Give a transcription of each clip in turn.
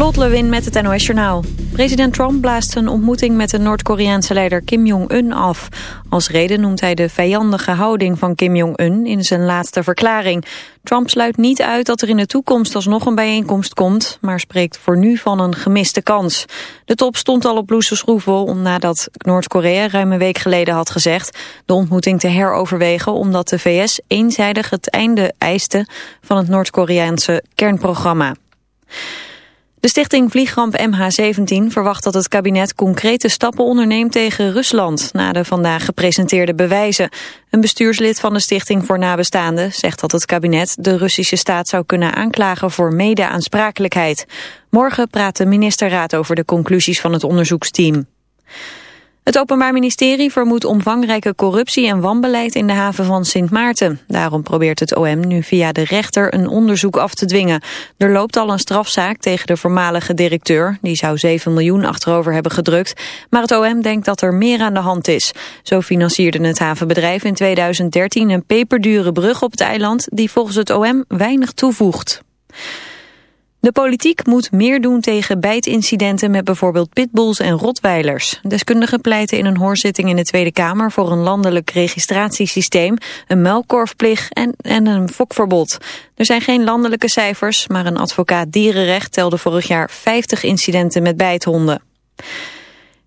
Lot Lewin met het NOS Journaal. President Trump blaast een ontmoeting met de Noord-Koreaanse leider Kim Jong-un af. Als reden noemt hij de vijandige houding van Kim Jong-un in zijn laatste verklaring. Trump sluit niet uit dat er in de toekomst alsnog een bijeenkomst komt... maar spreekt voor nu van een gemiste kans. De top stond al op losse schroeven nadat Noord-Korea ruim een week geleden had gezegd... de ontmoeting te heroverwegen omdat de VS eenzijdig het einde eiste van het Noord-Koreaanse kernprogramma. De stichting Vliegramp MH17 verwacht dat het kabinet concrete stappen onderneemt tegen Rusland na de vandaag gepresenteerde bewijzen. Een bestuurslid van de stichting voor nabestaanden zegt dat het kabinet de Russische staat zou kunnen aanklagen voor mede-aansprakelijkheid. Morgen praat de ministerraad over de conclusies van het onderzoeksteam. Het Openbaar Ministerie vermoedt omvangrijke corruptie en wanbeleid in de haven van Sint Maarten. Daarom probeert het OM nu via de rechter een onderzoek af te dwingen. Er loopt al een strafzaak tegen de voormalige directeur. Die zou 7 miljoen achterover hebben gedrukt. Maar het OM denkt dat er meer aan de hand is. Zo financierde het havenbedrijf in 2013 een peperdure brug op het eiland... die volgens het OM weinig toevoegt. De politiek moet meer doen tegen bijtincidenten met bijvoorbeeld pitbulls en rotweilers. Deskundigen pleiten in een hoorzitting in de Tweede Kamer voor een landelijk registratiesysteem, een melkkorfplicht en, en een fokverbod. Er zijn geen landelijke cijfers, maar een advocaat dierenrecht telde vorig jaar 50 incidenten met bijthonden.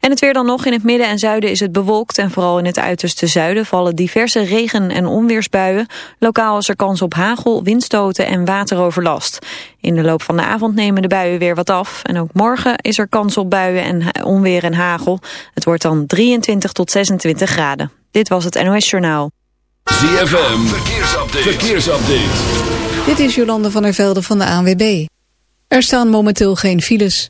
En het weer dan nog. In het midden en zuiden is het bewolkt en vooral in het uiterste zuiden vallen diverse regen- en onweersbuien. Lokaal is er kans op hagel, windstoten en wateroverlast. In de loop van de avond nemen de buien weer wat af. En ook morgen is er kans op buien en onweer en hagel. Het wordt dan 23 tot 26 graden. Dit was het NOS Journaal. ZFM, verkeersupdate. verkeersupdate. Dit is Jolande van der Velde van de ANWB. Er staan momenteel geen files.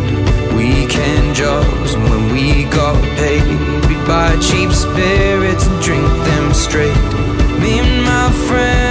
weekend jobs when we got paid. We'd buy cheap spirits and drink them straight. Me and my friends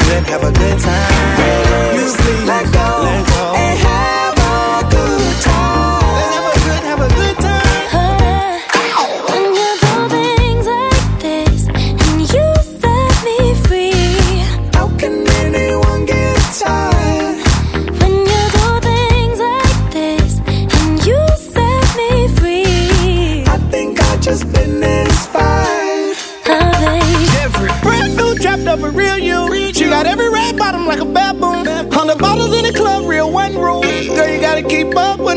then have a good time.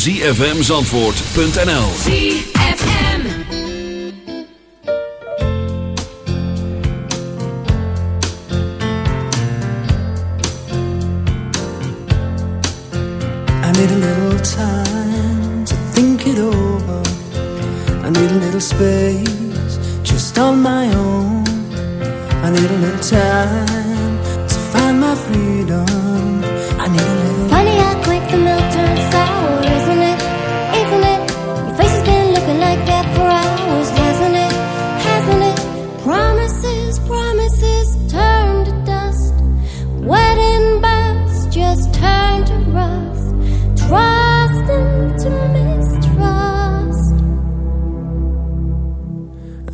www.zfmzandvoort.nl ZFM. I need a little time to think it over. I need a little space just on my own. I need a little time to find my freedom. I need a little. Funny how quick the milk turns sour,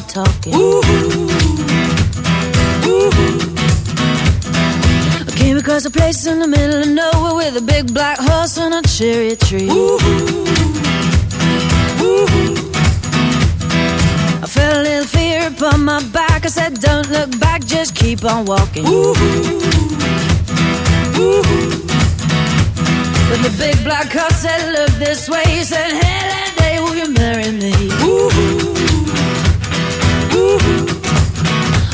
the talking. I came across a place in the middle of nowhere with a big black horse and a cherry tree. I felt a little fear upon my back. I said, Don't look back, just keep on walking. But the big black horse said, Look this way. He said, Hey,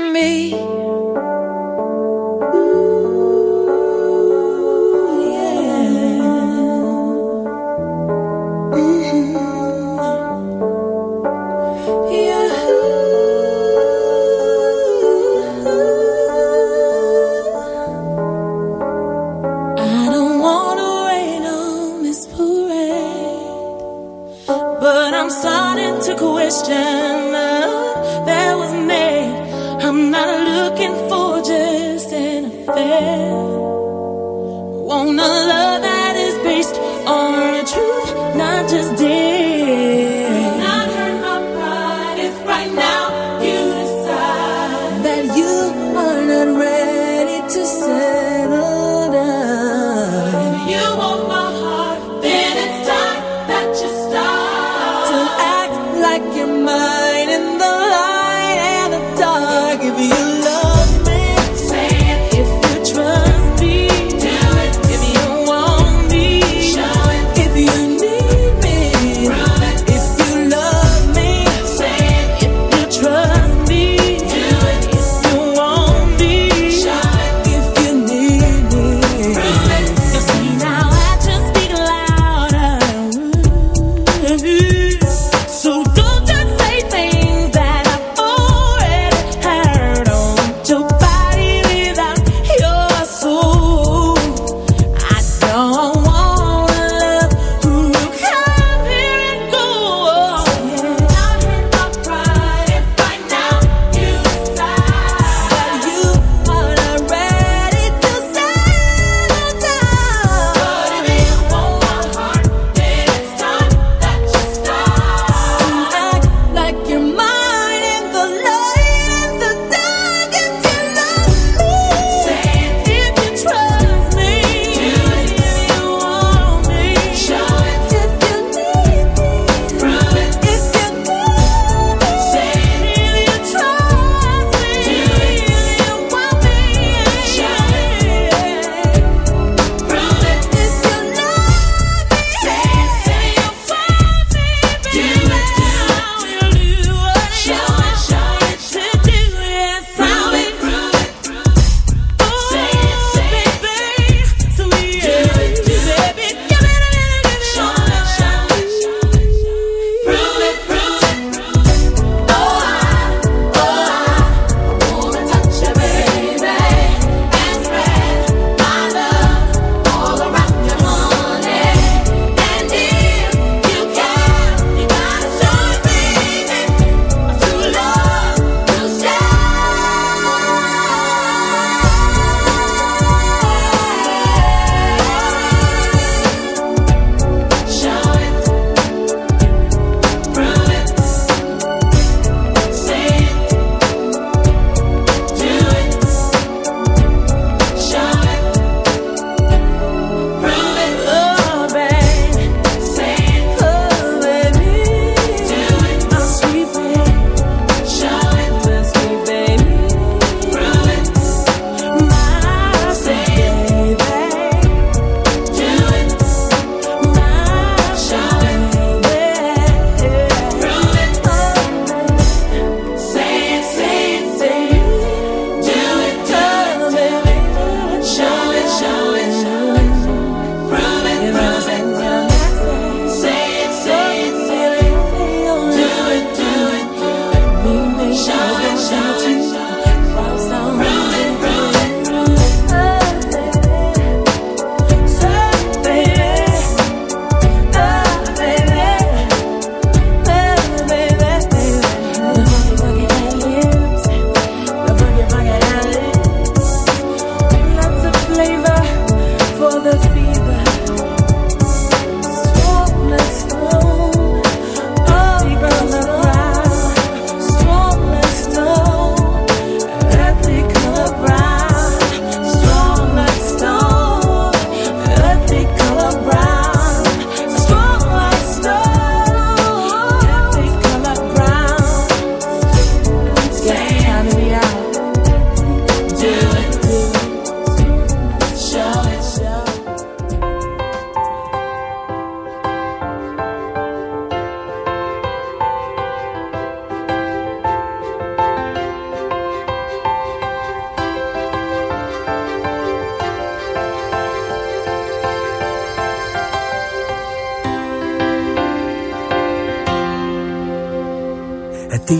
me.